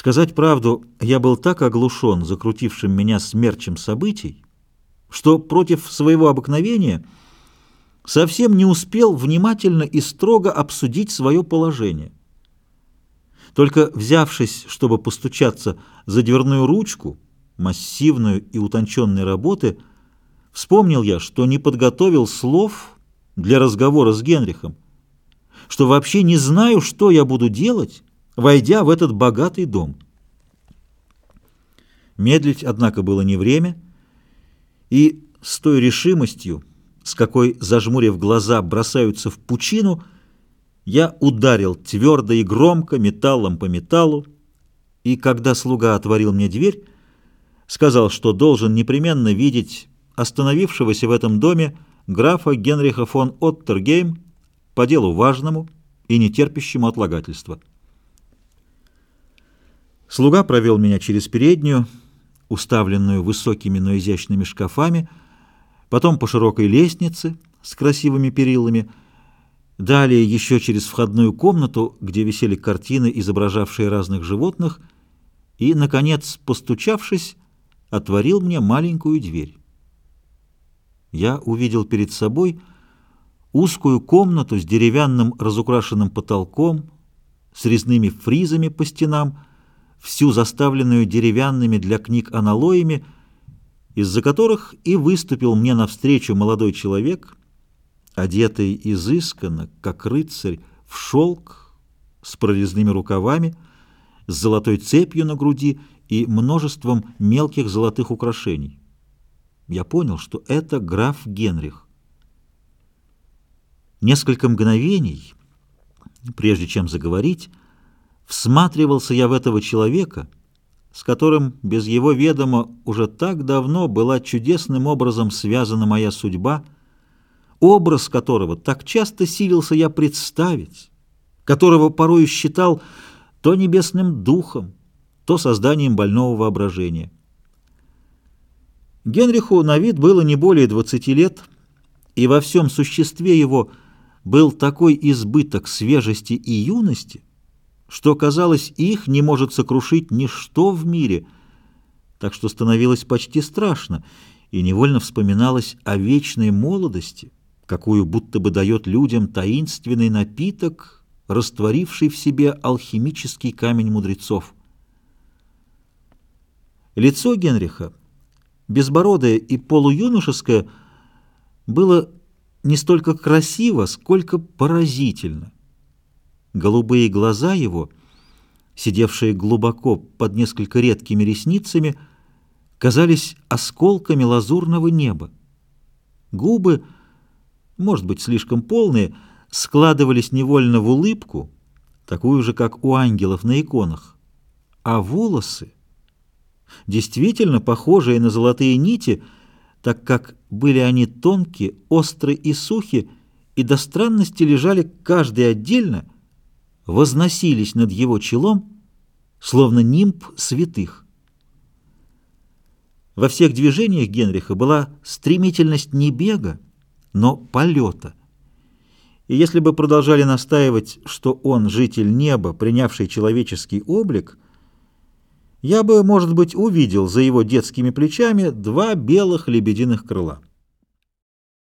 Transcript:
Сказать правду, я был так оглушен закрутившим меня смерчем событий, что против своего обыкновения совсем не успел внимательно и строго обсудить свое положение. Только взявшись, чтобы постучаться за дверную ручку, массивную и утонченной работы, вспомнил я, что не подготовил слов для разговора с Генрихом, что вообще не знаю, что я буду делать, войдя в этот богатый дом. Медлить, однако, было не время, и с той решимостью, с какой, зажмурив глаза, бросаются в пучину, я ударил твердо и громко металлом по металлу, и когда слуга отворил мне дверь, сказал, что должен непременно видеть остановившегося в этом доме графа Генриха фон Оттергейм по делу важному и нетерпящему отлагательства. Слуга провел меня через переднюю, уставленную высокими, но изящными шкафами, потом по широкой лестнице с красивыми перилами, далее еще через входную комнату, где висели картины, изображавшие разных животных, и, наконец, постучавшись, отворил мне маленькую дверь. Я увидел перед собой узкую комнату с деревянным разукрашенным потолком, с резными фризами по стенам, всю заставленную деревянными для книг аналоями, из-за которых и выступил мне навстречу молодой человек, одетый изысканно, как рыцарь, в шелк, с прорезными рукавами, с золотой цепью на груди и множеством мелких золотых украшений. Я понял, что это граф Генрих. Несколько мгновений, прежде чем заговорить, Всматривался я в этого человека, с которым без его ведома уже так давно была чудесным образом связана моя судьба, образ которого так часто силился я представить, которого порою считал то небесным духом, то созданием больного воображения. Генриху на вид было не более 20 лет, и во всем существе его был такой избыток свежести и юности, что, казалось, их не может сокрушить ничто в мире, так что становилось почти страшно, и невольно вспоминалось о вечной молодости, какую будто бы дает людям таинственный напиток, растворивший в себе алхимический камень мудрецов. Лицо Генриха, безбородое и полуюношеское, было не столько красиво, сколько поразительно. Голубые глаза его, сидевшие глубоко под несколько редкими ресницами, казались осколками лазурного неба. Губы, может быть, слишком полные, складывались невольно в улыбку, такую же, как у ангелов на иконах, а волосы, действительно похожие на золотые нити, так как были они тонкие, острые и сухи, и до странности лежали каждый отдельно, возносились над его челом, словно нимб святых. Во всех движениях Генриха была стремительность не бега, но полета. И если бы продолжали настаивать, что он житель неба, принявший человеческий облик, я бы, может быть, увидел за его детскими плечами два белых лебединых крыла.